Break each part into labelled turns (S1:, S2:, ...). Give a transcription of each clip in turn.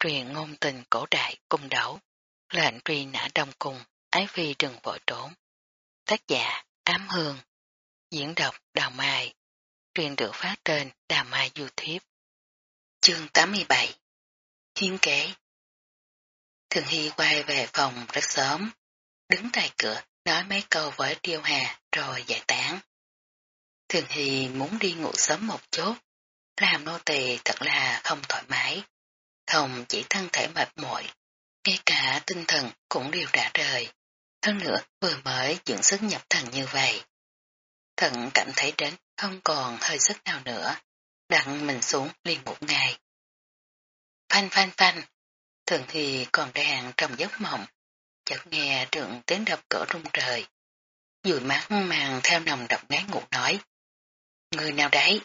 S1: truyền ngôn tình cổ đại cung đấu, lệnh truy nã đông cung, ái phi đừng vội trốn. Tác giả Ám Hương, diễn đọc Đào Mai, truyền được phát trên Đào Mai YouTube. Chương 87 Hiến kế Thường Hy quay về phòng rất sớm, đứng tại cửa nói mấy câu với Tiêu Hà rồi giải tán. Thường Hy muốn đi ngủ sớm một chút, làm nô tỳ thật là không thoải mái. Không chỉ thân thể mệt mỏi, ngay cả tinh thần cũng đều đã rời. Hơn nữa vừa mới dưỡng sức nhập thần như vậy. Thận cảm thấy đến không còn hơi sức nào nữa, đặng mình xuống liền một ngày. Phanh phanh phanh, thường thì còn đang trong giấc mộng, chợt nghe trượng tiếng đập cửa rung trời. Dùi mắt màng theo nồng độc ngái ngủ nói. Người nào đấy?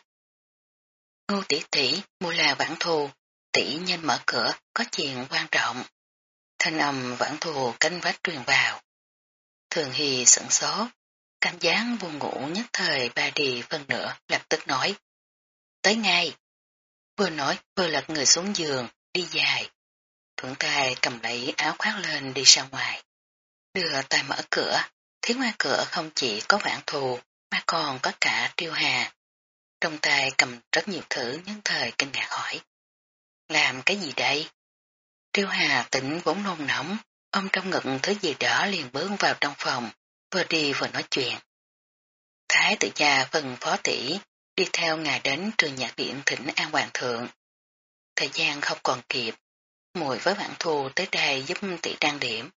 S1: Ngô tỷ tỷ mua là bản thù, tỷ nhân mở cửa, có chuyện quan trọng. Thanh âm vãn thù cánh vách truyền vào. Thường Hy sẵn số, cảm giác buồn ngủ nhất thời ba đi phân nửa lập tức nói. Tới ngay. Vừa nói vừa lật người xuống giường, đi dài. Thuận tay cầm lấy áo khoác lên đi ra ngoài. Đưa tay mở cửa, thấy ngoài cửa không chỉ có vãn thù mà còn có cả triêu hà. Trong tay cầm rất nhiều thứ nhân thời kinh ngạc hỏi. Làm cái gì đây? Triêu Hà tỉnh vốn nôn nóng, ôm trong ngực thứ gì đó liền bước vào trong phòng, vừa đi vừa nói chuyện. Thái tự gia phần phó tỷ đi theo ngài đến trường nhạc điện thỉnh An Hoàng Thượng. Thời gian không còn kịp, mùi với bạn thù tới đây giúp tỷ trang điểm.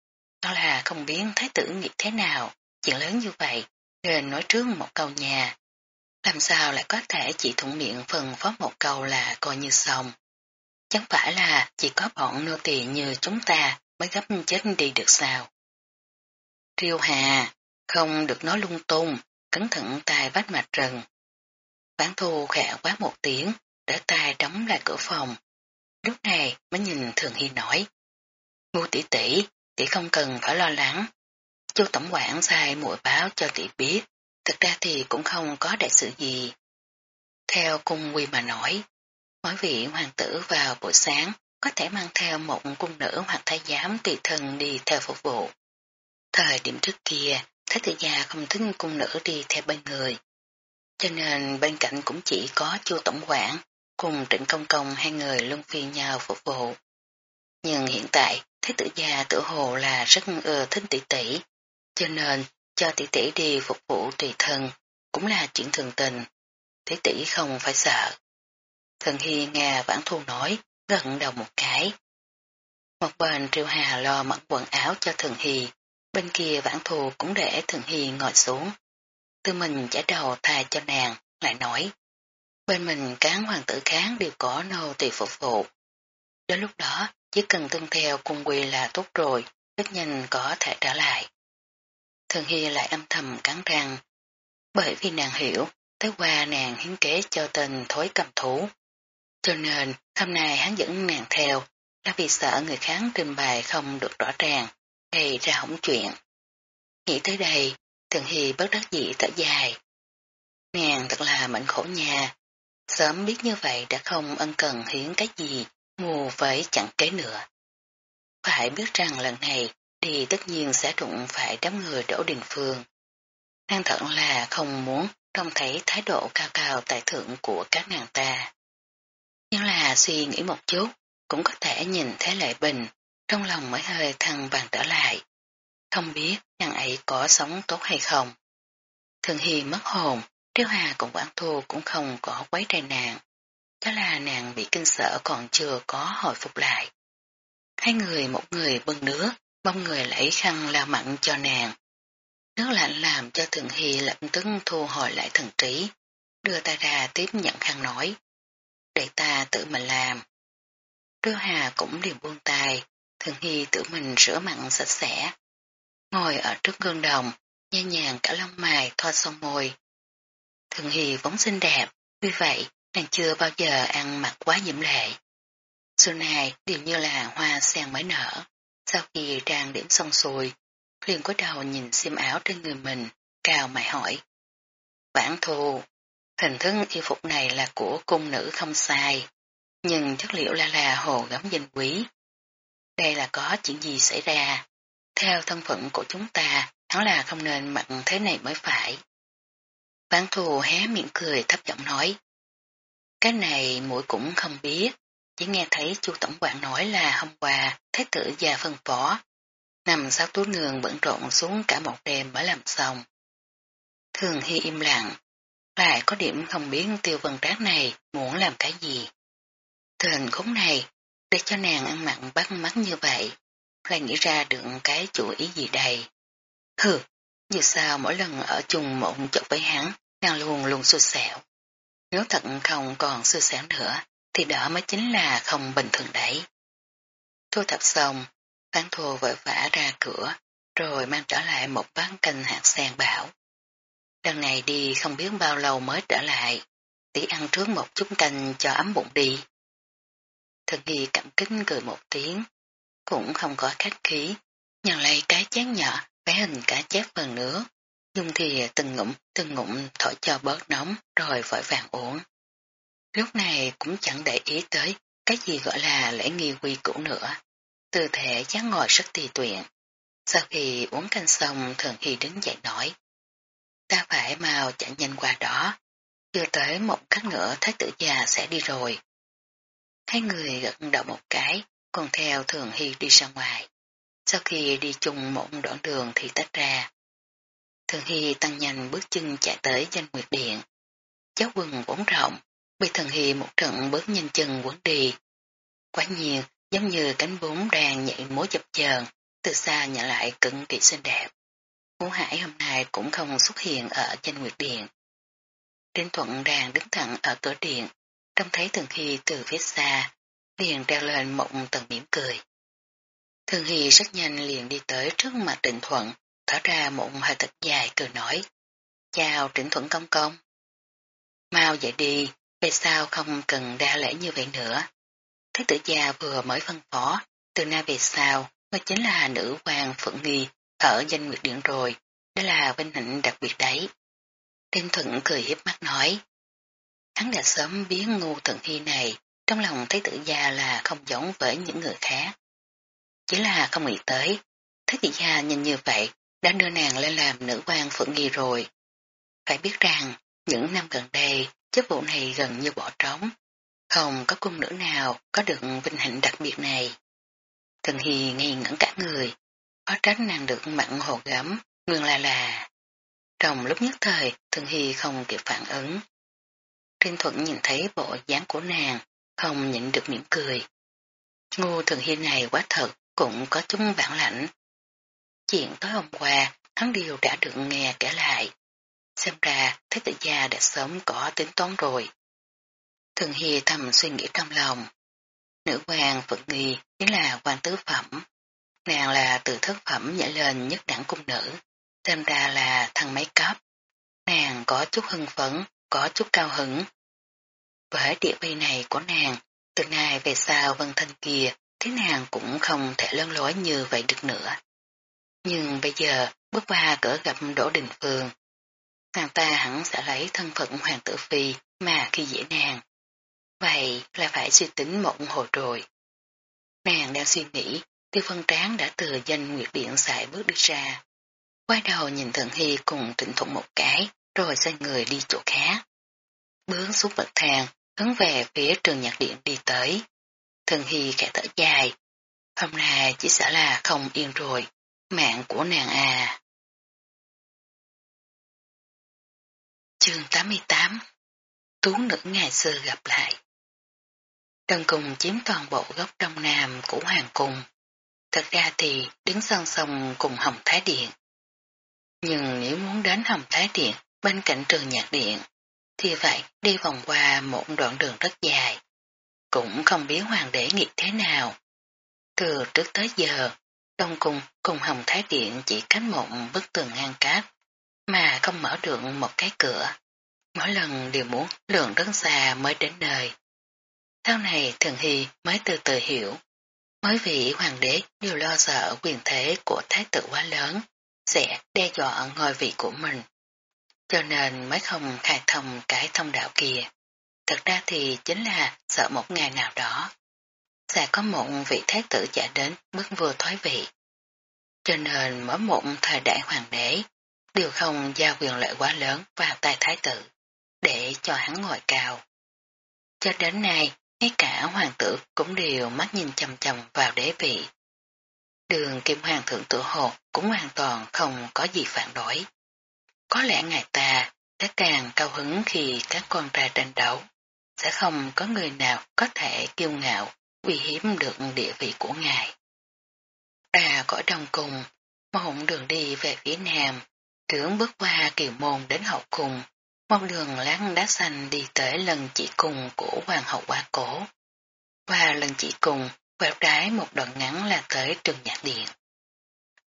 S1: Đó là không biết thái tử nghĩ thế nào, chuyện lớn như vậy, nên nói trước một câu nhà. Làm sao lại có thể chỉ thuận miệng phần phó một câu là coi như xong. Chẳng phải là chỉ có bọn nô tỳ như chúng ta mới gấp chết đi được sao. Triêu Hà, không được nói lung tung, cẩn thận tay vách mạch rừng. Bán thu khẽ quá một tiếng, để tay đóng lại cửa phòng. Lúc này mới nhìn Thường Hy nói. Ngu tỷ tỷ, tỷ không cần phải lo lắng. Chu Tổng quản sai mũi báo cho tỷ biết, thực ra thì cũng không có đại sự gì. Theo cung quy mà nói, mỗi vị hoàng tử vào buổi sáng có thể mang theo một cung nữ hoặc thái giám tùy thân đi theo phục vụ. Thời điểm trước kia, thái tử gia không thích cung nữ đi theo bên người. Cho nên bên cạnh cũng chỉ có chu tổng quản cùng trịnh công công hai người luân phiên nhau phục vụ. Nhưng hiện tại, thái tử gia tự hồ là rất ưa thích tỷ tỷ, cho nên cho tỷ tỷ đi phục vụ tùy thân cũng là chuyện thường tình. Tỷ tỷ không phải sợ. Thần Hy nghe vãn thu nói, gần đầu một cái. Một bên Triều Hà lo mặc quần áo cho Thần Hy, bên kia vãn thù cũng để Thần Hy ngồi xuống. Tư mình trả đầu thà cho nàng, lại nói. Bên mình cán hoàng tử kháng đều có nô tỳ phục vụ. Đến lúc đó, chỉ cần tuân theo cung quy là tốt rồi, rất nhanh có thể trả lại. Thường Hy lại âm thầm cắn răng, bởi vì nàng hiểu, tới qua nàng hiến kế cho tên thối cầm thú. Cho nên, hôm nay hắn dẫn nàng theo, là vì sợ người khác trình bày không được rõ ràng, gây ra hỏng chuyện. Nghĩ tới đây, Thường Hy bất đắc dĩ thở dài. Nàng thật là mệnh khổ nhà, sớm biết như vậy đã không ân cần hiến cái gì, mù với chẳng kế nữa. Phải biết rằng lần này thì tất nhiên sẽ đụng phải đám người đổ đình phương. Nàng thận là không muốn trông thấy thái độ cao cao tại thượng của các nàng ta. Nhưng là suy nghĩ một chút, cũng có thể nhìn thấy lệ bình, trong lòng mới hơi thăng bằng trở lại. Không biết nàng ấy có sống tốt hay không. Thường Hi mất hồn, Triêu Hà cùng Quảng Thu cũng không có quấy rầy nàng. Đó là nàng bị kinh sợ còn chưa có hồi phục lại. Hai người một người bưng nước, mong người lấy khăn lao mặn cho nàng. Nước lạnh làm cho Thường Hy lập tức thu hồi lại thần trí, đưa ta ra tiếp nhận khăn nói. Để ta tự mình làm. Đưa Hà cũng liền buông tay, Thường Hy tự mình rửa mặn sạch sẽ. Ngồi ở trước gương đồng, nhẹ nhàng cả lông mày thoa son môi. Thường Hy vốn xinh đẹp, vì vậy nàng chưa bao giờ ăn mặc quá nhiễm lệ. Xưa này đều như là hoa sen mới nở. Sau khi trang điểm xong xuôi, liền có đầu nhìn xiêm áo trên người mình, cao mày hỏi. Bản thù, hình thức y phục này là của cung nữ không sai, nhưng chất liệu là là hồ gấm danh quý. Đây là có chuyện gì xảy ra? Theo thân phận của chúng ta, hắn là không nên mặc thế này mới phải. Bán thù hé miệng cười thấp giọng nói. Cái này mũi cũng không biết, chỉ nghe thấy chu tổng quản nói là hôm qua thế tử già phân phó. Nằm sau túi nương bận rộn xuống cả một đêm mới làm xong. Thường Hy im lặng, lại có điểm không biết tiêu vân trác này muốn làm cái gì. Từ hình khốn này, để cho nàng ăn mặn bắt mắt như vậy, lại nghĩ ra được cái chủ ý gì đây. Hừ, dù sao mỗi lần ở chung một chỗ với hắn, nàng luôn luôn xui xẻo. Nếu thật không còn xui xẻo nữa, thì đó mới chính là không bình thường đấy. Thu thập xong, phán Thù vội vã ra cửa, rồi mang trở lại một bán canh hạt sen bảo. Lần này đi không biết bao lâu mới trở lại, tỷ ăn trước một chút canh cho ấm bụng đi. Thần nghi cảm kính cười một tiếng, cũng không có khách khí, nhận lấy cái chén nhỏ vẽ hình cả chép phần nữa. Dung thì từng ngụm từng ngụm thổi cho bớt nóng rồi vội vàng uống. Lúc này cũng chẳng để ý tới cái gì gọi là lễ nghi quy cũ nữa. Tư thể chán ngồi rất tùy tuyện. Sau khi uống canh xong thường Hy đứng dậy nói. Ta phải mau chạy nhanh qua đó. Chưa tới một khắc nữa thái tử già sẽ đi rồi. Hai người gật đầu một cái, còn theo thường hy đi ra ngoài. Sau khi đi chung một đoạn đường thì tách ra. Thường hy tăng nhanh bước chân chạy tới danh nguyệt điện. Cháu quần vốn rộng, bị thường hy một trận bước nhanh chân quấn đi. Quá nhiều, giống như cánh bún đang nhảy múa chập chờn từ xa nhận lại cực kỳ xinh đẹp. Ngũ Hải hôm nay cũng không xuất hiện ở trên nguyệt điện. Đinh Thuận đang đứng thẳng ở cửa điện, trông thấy Thường Hy từ phía xa, liền treo lên một tầng mỉm cười. Thường Hy rất nhanh liền đi tới trước mặt Trịnh Thuận, thở ra một hơi thật dài cười nói. Chào Trịnh Thuận công công. Mau dậy đi, về sao không cần đa lễ như vậy nữa. Thế tử gia vừa mới phân phó, từ nay về sau, mới chính là nữ hoàng phượng nghi ở danh nguyệt điện rồi, đó là vinh hạnh đặc biệt đấy. Tiên Thuận cười hiếp mắt nói, hắn đã sớm biến ngu thần hy này, trong lòng thấy tử gia là không giống với những người khác. Chỉ là không nghĩ tới, thấy tử gia nhìn như vậy đã đưa nàng lên làm nữ quan phượng nghi rồi. Phải biết rằng, những năm gần đây, chức vụ này gần như bỏ trống. Không có cung nữ nào có được vinh hạnh đặc biệt này. Thần Hy ngây ngẩn cả người, có tránh nàng được mặn hồ gấm, nguyên là là. Trong lúc nhất thời, thường Hy không kịp phản ứng. Trinh Thuận nhìn thấy bộ dáng của nàng, không nhịn được mỉm cười. Ngô thường Hy này quá thật, cũng có chúng bản lãnh. Chuyện tối hôm qua, hắn đều đã được nghe kể lại. Xem ra, Thế tử gia đã sớm có tính toán rồi. Thường Hy thầm suy nghĩ trong lòng. Nữ hoàng Phật Nghi chính là quan tứ phẩm. Nàng là từ thất phẩm nhảy lên nhất đẳng cung nữ. Xem ra là thằng mấy cấp. Nàng có chút hưng phấn, có chút cao hứng. Với địa vị này của nàng, từ nay về sau vân thanh kia, thế nàng cũng không thể lân lối như vậy được nữa. Nhưng bây giờ, bước qua cửa gặp Đỗ Đình Phương, nàng ta hẳn sẽ lấy thân phận hoàng tử phi mà khi dễ nàng. Vậy là phải suy tính một hồi rồi. Nàng đang suy nghĩ, tiêu phân tráng đã từ danh nguyệt điện xài bước đi ra. Quay đầu nhìn Thượng Hy cùng trịnh thuận một cái, rồi xoay người đi chỗ khác. Bước xuống bậc thang, hướng về phía trường nhạc điện đi tới. Thượng Hy khẽ thở dài. Hôm nay chỉ sợ là không yên rồi, mạng của nàng à. Chương 88 Tú nữ ngày xưa gặp lại Trần Cùng chiếm toàn bộ góc đông nam của Hoàng Cung. Thật ra thì đứng song song cùng Hồng Thái Điện. Nhưng nếu muốn đến Hồng Thái Điện bên cạnh trường nhạc điện, thì vậy đi vòng qua một đoạn đường rất dài. Cũng không biết hoàng đế nghĩ thế nào. Từ trước tới giờ, Đông Cung cùng Hồng Thái Điện chỉ cách một bức tường ngang cát mà không mở được một cái cửa. Mỗi lần đều muốn lường rất xa mới đến nơi. Sau này Thường Hy mới từ từ hiểu. Mới vị hoàng đế đều lo sợ quyền thế của thái tử quá lớn, sẽ đe dọa ngôi vị của mình. Cho nên mới không khai thông cái thông đạo kia. thật ra thì chính là sợ một ngày nào đó. Sẽ có một vị thái tử giả đến bước vừa thoái vị. Cho nên mỗi một thời đại hoàng đế đều không giao quyền lợi quá lớn vào tay thái tử để cho hắn ngồi cao. Cho đến nay, ngay cả hoàng tử cũng đều mắt nhìn chầm chầm vào đế vị. Đường kim hoàng thượng tự hồ cũng hoàn toàn không có gì phản đối. Có lẽ ngài ta sẽ càng cao hứng khi các con trai tranh đấu. Sẽ không có người nào có thể kiêu ngạo, uy hiếm được địa vị của ngài. Ra cõi đông cùng, mộng đường đi về phía nam, trưởng bước qua kiều môn đến hậu cùng, một đường láng đá xanh đi tới lần chỉ cùng của hoàng hậu quá cổ. Và lần chỉ cùng, quẹo trái một đoạn ngắn là tới trường nhạc điện.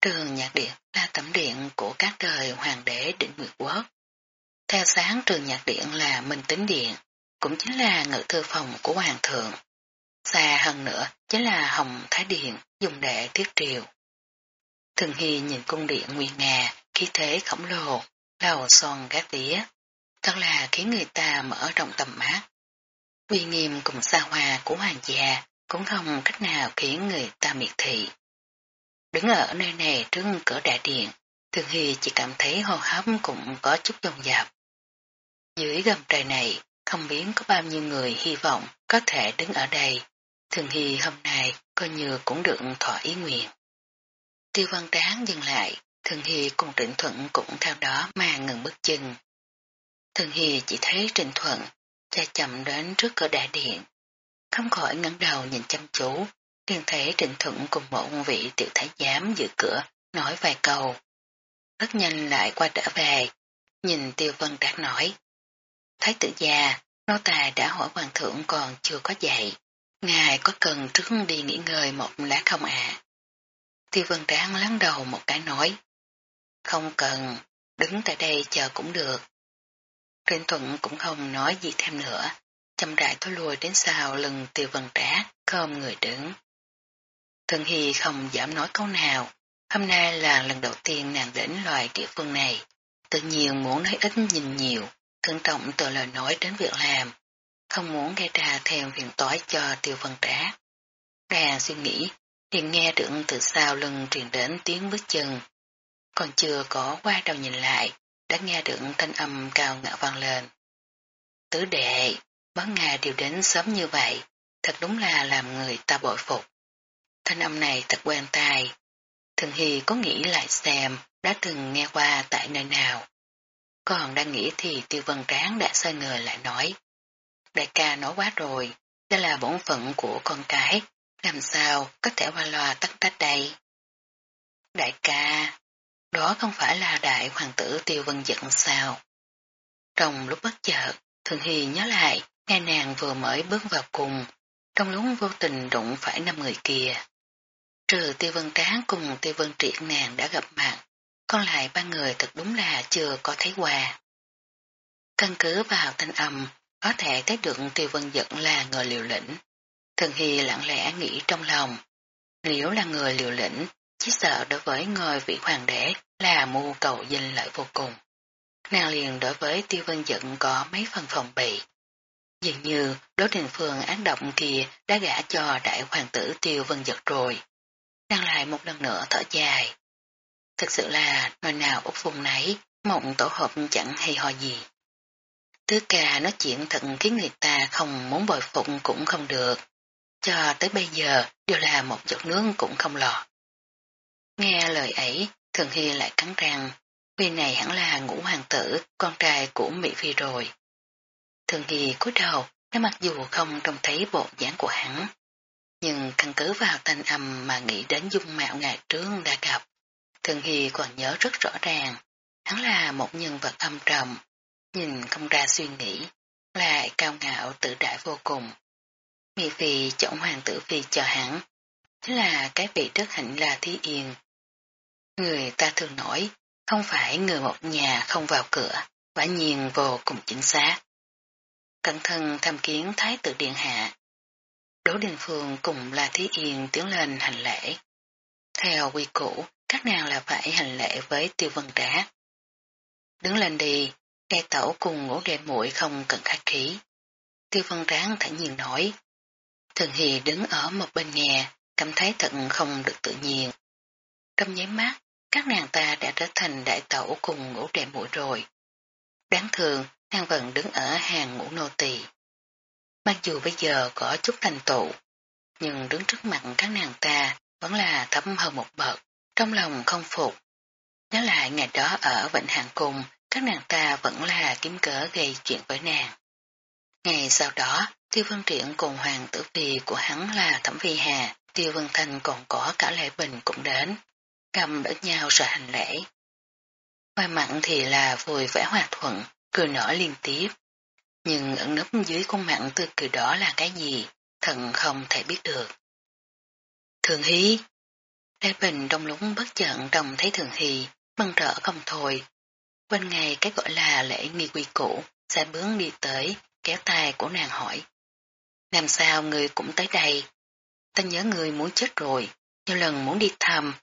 S1: Trường nhạc điện là tấm điện của các đời hoàng đế định nguyệt quốc. Theo sáng trường nhạc điện là Minh Tính Điện, cũng chính là ngự thư phòng của hoàng thượng. Xa hơn nữa chính là Hồng Thái Điện dùng để thiết triều. Thường Hy nhìn cung điện nguyên nga, khí thế khổng lồ, đầu son gác tía, thật là khiến người ta mở rộng tầm mắt. Uy nghiêm cùng xa hoa của hoàng gia cũng không cách nào khiến người ta miệt thị. Đứng ở nơi này trước cửa đại điện, Thường Hy chỉ cảm thấy hô hấp cũng có chút dồn dập. Dưới gầm trời này, không biết có bao nhiêu người hy vọng có thể đứng ở đây. Thường Hy hôm nay coi như cũng được thỏa ý nguyện. Tiêu văn tráng dừng lại, Thường Hy cùng Trịnh Thuận cũng theo đó mà ngừng bước chân. Thường Hì chỉ thấy trình Thuận cha chậm đến trước cửa đại điện. Không khỏi ngẩng đầu nhìn chăm chú, liền thấy trình Thuận cùng một vị tiểu thái giám giữ cửa, nói vài câu. Rất nhanh lại qua trở về, nhìn Tiêu Vân Trác nói. Thái tử già, nô tài đã hỏi hoàng thượng còn chưa có dậy. Ngài có cần trước đi nghỉ ngơi một lát không ạ? Tiêu Vân Tráng lắng đầu một cái nói. Không cần, đứng tại đây chờ cũng được. Trịnh Thuận cũng không nói gì thêm nữa, chậm rãi thối lùi đến sau lưng tiêu vân trá, không người đứng. Thường Hy không dám nói câu nào, hôm nay là lần đầu tiên nàng đến loài địa phương này, tự nhiên muốn nói ít nhìn nhiều, thận trọng từ lời nói đến việc làm, không muốn gây ra thêm phiền toái cho tiêu vân trá. Nàng suy nghĩ, liền nghe được từ sau lưng truyền đến tiếng bước chân, còn chưa có qua đầu nhìn lại, đã nghe được thanh âm cao ngạo vang lên. Tứ đệ, bắn ngài đều đến sớm như vậy, thật đúng là làm người ta bội phục. Thanh âm này thật quen tai. Thường Hy có nghĩ lại xem đã từng nghe qua tại nơi nào. Còn đang nghĩ thì tiêu vân tráng đã xoay người lại nói. Đại ca nói quá rồi, đây là bổn phận của con cái, làm sao có thể qua loa tắt tách đây. Đại ca, đó không phải là đại hoàng tử tiêu vân giận sao. Trong lúc bất chợt, Thường Hy nhớ lại, nghe nàng vừa mới bước vào cùng, trong lúc vô tình đụng phải năm người kia. Trừ tiêu vân tráng cùng tiêu vân triệt nàng đã gặp mặt, còn lại ba người thật đúng là chưa có thấy quà. Căn cứ vào thanh âm, có thể thấy được tiêu vân giận là người liều lĩnh. Thường Hy lặng lẽ nghĩ trong lòng, nếu là người liều lĩnh chỉ sợ đối với ngôi vị hoàng đế là mưu cầu danh lợi vô cùng. Nàng liền đối với tiêu vân giận có mấy phần phòng bị. Dường như đối đình phương án động kia đã gả cho đại hoàng tử tiêu vân giật rồi. Nàng lại một lần nữa thở dài. Thực sự là nơi nào út vùng nấy, mộng tổ hợp chẳng hay ho gì. Tứ ca nói chuyện thật khiến người ta không muốn bồi phụng cũng không được. Cho tới bây giờ đều là một giọt nước cũng không lọt. Nghe lời ấy, Thường Hy lại cắn răng, vì này hẳn là ngũ hoàng tử, con trai của Mỹ Phi rồi. Thường Hy cúi đầu, nó mặc dù không trông thấy bộ dáng của hắn, nhưng căn cứ vào thanh âm mà nghĩ đến dung mạo ngày trước đã gặp. Thường Hy còn nhớ rất rõ ràng, hắn là một nhân vật âm trầm, nhìn không ra suy nghĩ, lại cao ngạo tự đại vô cùng. Mỹ Phi chọn hoàng tử Phi cho hắn, chính là cái vị đức hạnh là Thí Yên, Người ta thường nói, không phải người một nhà không vào cửa, quả nhiên vô cùng chính xác. Cẩn thận tham kiến Thái tử Điện Hạ. Đỗ Đình Phương cùng là Thí Yên tiến lên hành lễ. Theo quy củ, các nàng là phải hành lễ với tiêu vân đá. Đứng lên đi, cây tẩu cùng ngũ đệ muội không cần khách khí. Tiêu Văn Ráng thẳng nhiên nói. Thường Hì đứng ở một bên nghe, cảm thấy thật không được tự nhiên. Trong nháy mắt, các nàng ta đã trở thành đại tẩu cùng ngủ đệ mũi rồi. Đáng thường, nàng vẫn đứng ở hàng ngũ nô tỳ. Mặc dù bây giờ có chút thành tụ, nhưng đứng trước mặt các nàng ta vẫn là thấm hơn một bậc, trong lòng không phục. Nhớ lại ngày đó ở Vịnh Hàng Cung, các nàng ta vẫn là kiếm cớ gây chuyện với nàng. Ngày sau đó, Tiêu Vân Triển cùng hoàng tử phi của hắn là Thẩm Phi Hà, Tiêu Vân Thanh còn có cả Lệ Bình cũng đến, cầm đỡ nhau rồi hành lễ. Ngoài mặn thì là vui vẻ hòa thuận, cười nở liên tiếp. Nhưng ẩn nấp dưới khuôn mặn tươi cười đó là cái gì, thần không thể biết được. Thường Hy Lê Bình đông lúng bất chợn trông thấy Thường Hy, mừng rỡ không thôi. Bên ngày cái gọi là lễ nghi quy cũ, sẽ bướng đi tới, kéo tay của nàng hỏi. Làm sao người cũng tới đây? Ta nhớ người muốn chết rồi, nhiều lần muốn đi thăm.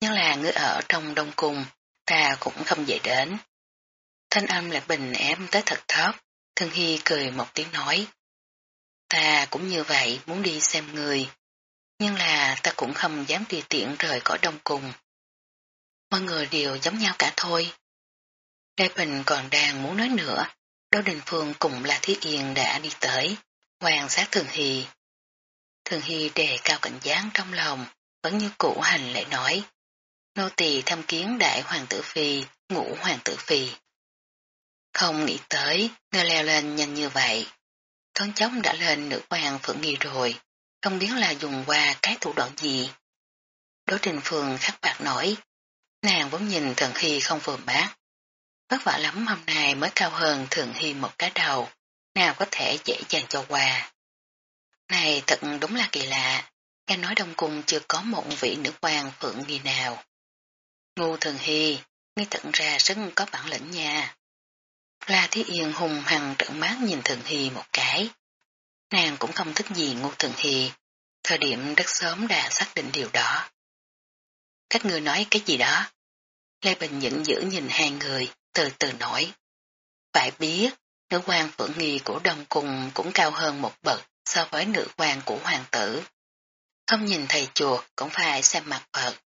S1: Nhưng là người ở trong đông cung, ta cũng không dễ đến. Thanh âm lại bình ém tới thật thấp, Thân Hy cười một tiếng nói. Ta cũng như vậy muốn đi xem người, nhưng là ta cũng không dám tùy tiện rời khỏi đông cung. Mọi người đều giống nhau cả thôi. Lê Bình còn đang muốn nói nữa, Đỗ Đình Phương cùng La Thiết Yên đã đi tới, quan sát Thường Hy. Thường Hy đề cao cảnh giác trong lòng, vẫn như cũ hành lại nói. Nô tỳ thăm kiến đại hoàng tử phi, ngũ hoàng tử phi. Không nghĩ tới, người leo lên nhanh như vậy. Thoáng chốc đã lên nữ hoàng phượng nghi rồi, không biết là dùng qua cái thủ đoạn gì. Đối Trình Phương khắc bạc nổi, nàng vốn nhìn Thường Hy không vừa mát. Vất vả lắm hôm nay mới cao hơn Thường Hy một cái đầu, nào có thể dễ dàng cho qua. Này thật đúng là kỳ lạ, nghe nói Đông Cung chưa có một vị nữ quan phượng nghi nào. Ngu Thường Hy, ngươi tận ra rất có bản lĩnh nha. La Thí Yên hùng hằng trợn mắt nhìn Thường Hy một cái. Nàng cũng không thích gì Ngô Thường Hy, thời điểm rất sớm đã xác định điều đó. Các người nói cái gì đó? Lê Bình nhẫn giữ nhìn hai người, từ từ nói. Phải biết, nữ quan phượng nghi của Đông Cung cũng cao hơn một bậc so với nữ quan của hoàng tử. Không nhìn thầy chùa cũng phải xem mặt Phật.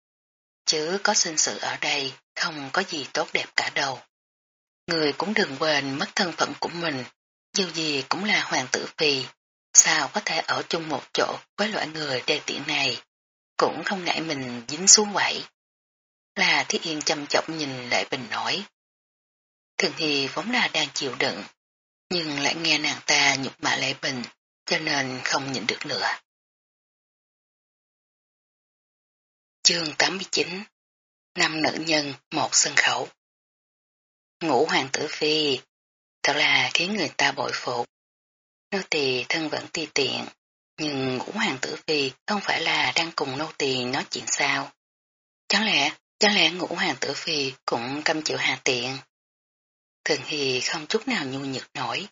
S1: Chứ có sinh sự ở đây, không có gì tốt đẹp cả đâu. Người cũng đừng quên mất thân phận của mình, dù gì cũng là hoàng tử phi, sao có thể ở chung một chỗ với loại người đê tiện này, cũng không ngại mình dính xuống vậy Là Thiết Yên chăm chọc nhìn Lệ Bình nói. Thường thì vốn là đang chịu đựng, nhưng lại nghe nàng ta nhục mạ Lệ Bình, cho nên không nhịn được nữa. Chương 89 Năm nữ nhân, một sân khấu Ngũ hoàng tử phi, thật là khiến người ta bội phục. Nô tỳ thân vẫn ti tiện, nhưng ngũ hoàng tử phi không phải là đang cùng nô tỳ nói chuyện sao. Chẳng lẽ, chẳng lẽ ngũ hoàng tử phi cũng căm chịu hà tiện. Thường Hy không chút nào nhu nhược nổi,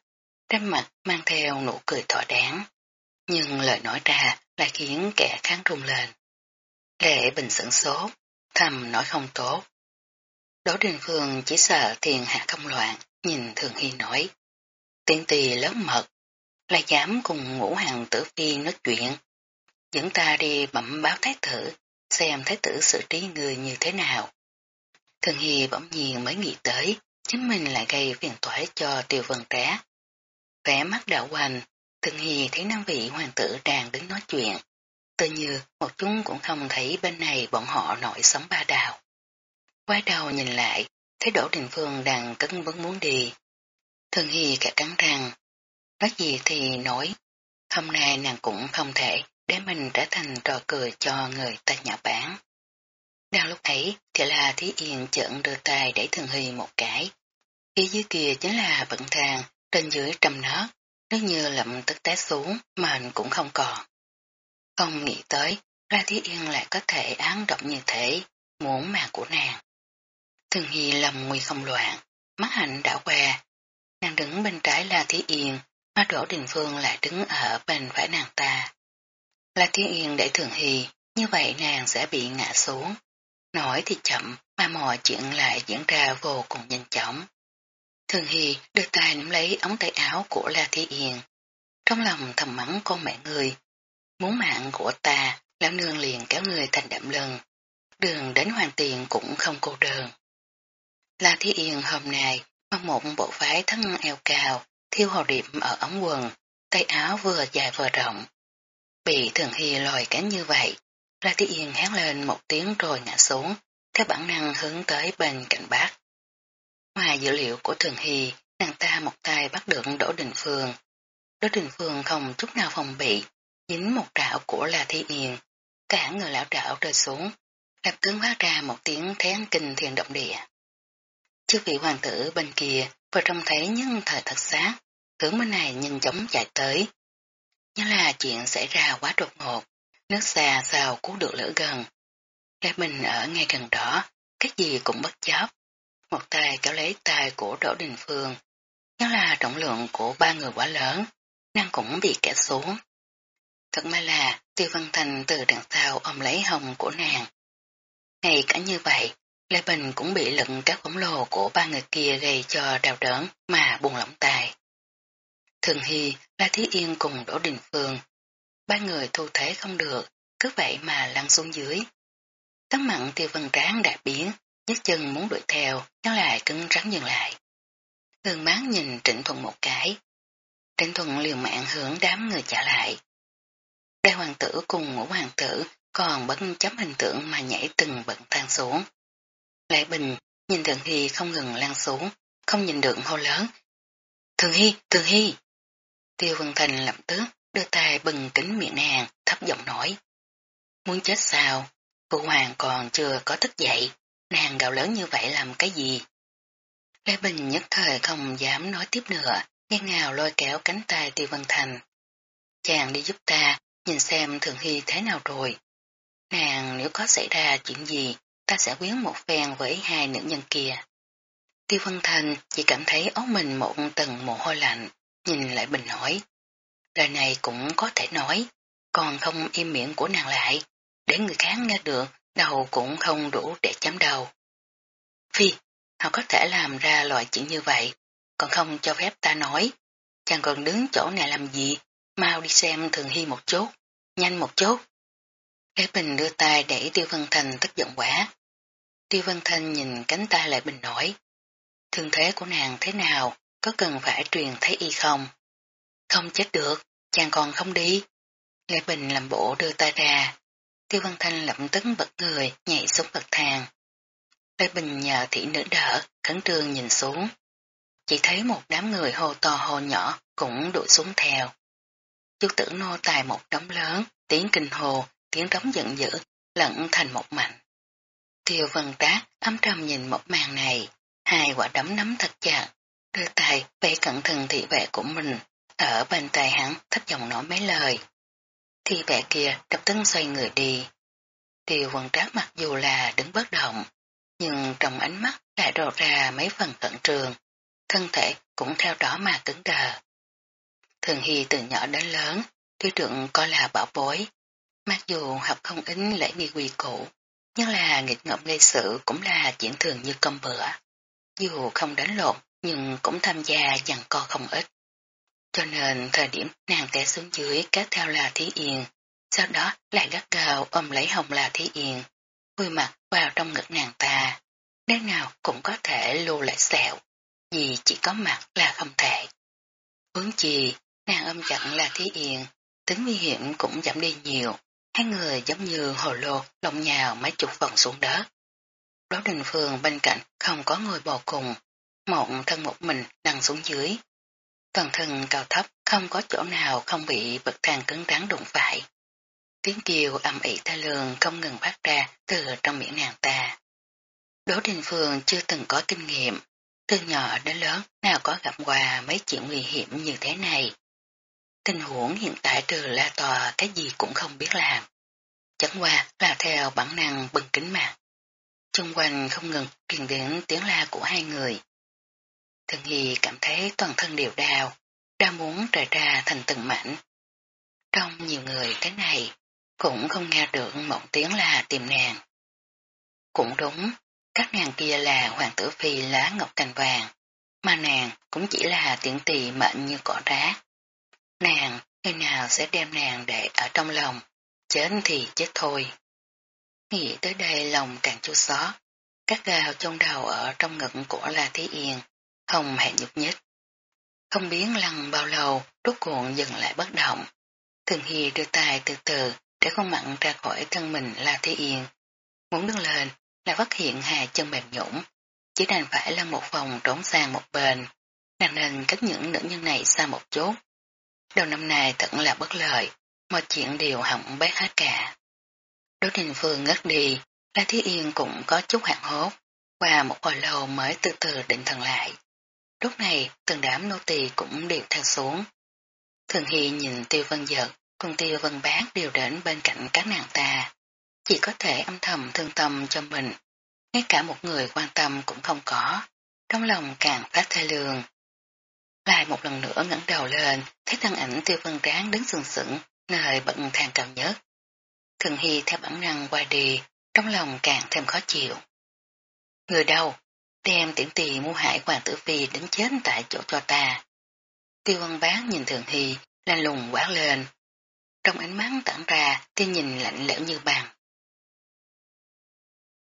S1: trên mặt mang theo nụ cười thỏa đáng, nhưng lời nói ra lại khiến kẻ kháng rung lên. Lệ bình sửng sốt, thầm nói không tốt. Đỗ Đình Phương chỉ sợ thiền hạ không loạn, nhìn Thường Hy nói. Tiên tì lớn mật, là dám cùng ngũ hàng tử phi nói chuyện. Dẫn ta đi bẩm báo thái tử, xem thái tử xử trí người như thế nào. Thường Hy bỗng nhiên mới nghĩ tới, chính mình lại gây phiền toái cho tiêu vân trá. Vẻ mắt đạo hoành, Thường Hy thấy năm vị hoàng tử đang đứng nói chuyện. Tự như một chúng cũng không thấy bên này bọn họ nổi sóng ba đào. Quay đầu nhìn lại, thấy Đỗ Đình Phương đang cấn vấn muốn đi. Thường Hy cả cắn răng, nói gì thì nói, hôm nay nàng cũng không thể để mình trở thành trò cười cho người ta nhỏ bán. Đang lúc ấy thì là Thí Yên chợn đưa tay đẩy Thường Hy một cái. Phía dưới kia chính là vận thang, trên dưới trầm nớt, nước như lậm tức té xuống, mình cũng không còn. Không nghĩ tới, La Thí Yên lại có thể án động như thế, muốn mạng của nàng. Thường Hy lầm nguy không loạn, mắt hạnh đã qua. Nàng đứng bên trái La Thí Yên, mà Đỗ Đình Phương lại đứng ở bên phải nàng ta. La Thí Yên để Thường Hy, như vậy nàng sẽ bị ngã xuống. Nói thì chậm, mà mọi chuyện lại diễn ra vô cùng nhanh chóng. Thường Hy đưa tay nắm lấy ống tay áo của La Thí Yên, trong lòng thầm mắng con mẹ người. Muốn mạng của ta, lão nương liền kéo người thành đạm lưng. Đường đến hoàng tiền cũng không cô đơn. La Thi Yên hôm nay mặc một bộ váy thân eo cao, thiêu hồ điệp ở ống quần, tay áo vừa dài vừa rộng. Bị Thường Hy lòi cánh như vậy, La Thi Yên hét lên một tiếng rồi ngã xuống, theo bản năng hướng tới bên cạnh bác. Ngoài dữ liệu của Thường Hy, nàng ta một tay bắt được Đỗ Đình Phương. Đỗ Đình Phương không chút nào phòng bị, dính một trảo của La Thi Yên, cả người lão trảo rơi xuống, lập tức phát ra một tiếng thén kinh thiền động địa. Chư vị hoàng tử bên kia vừa trông thấy nhân thời thật sát, tướng bên này nhanh chóng chạy tới. Nhớ là chuyện xảy ra quá đột ngột, nước xa sao cứu được lửa gần. Lê mình ở ngay gần đó, cái gì cũng bất chấp. Một tay kéo lấy tay của Đỗ Đình Phương. Nhớ là trọng lượng của ba người quá lớn, năng cũng bị kẻ xuống. Thật may là Tiêu Văn Thành từ đằng sau ôm lấy hồng của nàng. Ngay cả như vậy, Lê Bình cũng bị lực các khổng lồ của ba người kia gây cho đau đớn mà buồn lỏng tài. Thường Hy, La Thí Yên cùng Đỗ Đình Phương. Ba người thu thế không được, cứ vậy mà lăn xuống dưới. Tấm mặn tiêu văn tráng đã biến, nhấc chân muốn đuổi theo, nhưng lại cứng rắn dừng lại. Hương máng nhìn Trịnh Thuận một cái. Trịnh Thuận liều mạng hướng đám người trả lại. Đại hoàng tử cùng ngũ hoàng tử còn bất chấm hình tượng mà nhảy từng bận tan xuống. Lại bình nhìn Thường Hy không ngừng lan xuống, không nhìn được hô lớn. Thường Hy, Thường Hy! Tiêu Vân Thành lập tức đưa tay bừng kính miệng nàng, thấp giọng nói. Muốn chết sao? Phụ hoàng còn chưa có thức dậy, nàng gạo lớn như vậy làm cái gì? Lê Bình nhất thời không dám nói tiếp nữa, nghe ngào lôi kéo cánh tay Tiêu Vân Thành. Chàng đi giúp ta, nhìn xem Thường Hy thế nào rồi. Nàng nếu có xảy ra chuyện gì, ta sẽ quyến một phen với hai nữ nhân kia. Tiêu Vân Thành chỉ cảm thấy ốc mình một tầng mồ hôi lạnh, nhìn lại Bình hỏi. Lời này cũng có thể nói, còn không im miệng của nàng lại, để người khác nghe được, đầu cũng không đủ để chấm đầu. Phi, họ có thể làm ra loại chuyện như vậy, còn không cho phép ta nói. Chàng còn đứng chỗ này làm gì, mau đi xem Thường Hy một chút, nhanh một chút. Lê Bình đưa tay để Tiêu Văn Thành tức giận quá. Tiêu Văn Thành nhìn cánh tay lại Bình nói. Thương thế của nàng thế nào, có cần phải truyền thấy y không? Không chết được, chàng còn không đi. Lê Bình làm bộ đưa tay ra. Tiêu Văn Thanh lậm tức bật người, nhảy xuống bậc thang. Lê Bình nhờ thị nữ đỡ, khẩn trương nhìn xuống. Chỉ thấy một đám người hô to hô nhỏ cũng đuổi xuống theo. Chú tử nô tài một đống lớn, tiếng kinh hồ, tiếng trống giận dữ, lẫn thành một mảnh. Tiêu vân trác âm trầm nhìn một màn này, hai quả đấm nắm thật chặt, đưa tay về cẩn thận thị vệ của mình, ở bên tay hắn thấp giọng nói mấy lời. Thị vệ kia đập tấn xoay người đi. Tiêu vân trác mặc dù là đứng bất động, nhưng trong ánh mắt lại đổ ra mấy phần cận trường, thân thể cũng theo đó mà cứng đờ. Thường Hy từ nhỏ đến lớn, thứ trưởng coi là bảo bối, mặc dù học không ít lễ nghi quy cũ, nhưng là nghịch ngợm gây sự cũng là chuyện thường như cơm bữa. Dù không đánh lộn, nhưng cũng tham gia dằn co không ít. Cho nên thời điểm nàng té xuống dưới kéo theo là Thí Yên, sau đó lại gắt gào ôm lấy hồng là Thí Yên, vui mặt vào trong ngực nàng ta. Đến nào cũng có thể lưu lại sẹo, vì chỉ có mặt là không thể. Hướng chi, nàng ôm chặn là Thí Yên, tính nguy hiểm cũng giảm đi nhiều, hai người giống như hồ lô lộng nhào mấy chục vòng xuống đất. Đỗ Đình Phương bên cạnh không có người bò cùng, mộng thân một mình nằm xuống dưới. Toàn thân cao thấp không có chỗ nào không bị bậc thang cứng rắn đụng phải. Tiếng kêu âm ỉ ta lường không ngừng phát ra từ trong miệng nàng ta. Đỗ Đình Phương chưa từng có kinh nghiệm, từ nhỏ đến lớn nào có gặp qua mấy chuyện nguy hiểm như thế này. Tình huống hiện tại trừ la tòa cái gì cũng không biết làm. Chẳng qua là theo bản năng bừng kính mặt. Trung quanh không ngừng truyền đến tiếng la của hai người. Thường Hy cảm thấy toàn thân đều đau, đau muốn trải ra thành từng mảnh. Trong nhiều người thế này, cũng không nghe được một tiếng là tìm nàng. Cũng đúng, các nàng kia là hoàng tử phi lá ngọc cành vàng, mà nàng cũng chỉ là tiện tỳ mệnh như cỏ rác. Nàng, người nào sẽ đem nàng để ở trong lòng, chết thì chết thôi. Nghĩ tới đây lòng càng chua xót, các gào trong đầu ở trong ngực của La Thí Yên, không hề nhúc nhích. Không biến lần bao lâu, rốt cuộn dừng lại bất động. Thường Hy đưa tay từ từ để con mặn ra khỏi thân mình La Thí Yên. Muốn đứng lên là phát hiện hai chân mềm nhũng, chỉ đành phải là một vòng trốn sang một bên. Nàng nên cách những nữ nhân này xa một chút. Đầu năm nay thật là bất lợi, mọi chuyện đều hỏng bét hết cả. Đỗ Đình Phương ngất đi, La Thí Yên cũng có chút hạn hốt, qua một hồi lâu mới từ từ định thần lại. Lúc này, từng đám nô tỳ cũng đều theo xuống. Thường Hy nhìn Tiêu Vân Giật, cùng Tiêu Vân Bác đều đến bên cạnh các nàng ta. Chỉ có thể âm thầm thương tâm cho mình, ngay cả một người quan tâm cũng không có, trong lòng càng phát thê lương. Lại một lần nữa ngẩng đầu lên, thấy thân ảnh Tiêu Vân Tráng đứng sừng sững, nơi bận thang cao nhất. Thường Hy theo bản năng qua đi, trong lòng càng thêm khó chịu. Người đâu? Đem tiễn tì mua hại hoàng tử phi đến chết tại chỗ cho ta. Tiêu văn bán nhìn Thường Hy, lanh lùng quát lên. Trong ánh mắt tản ra, tiên nhìn lạnh lẽo như bàn.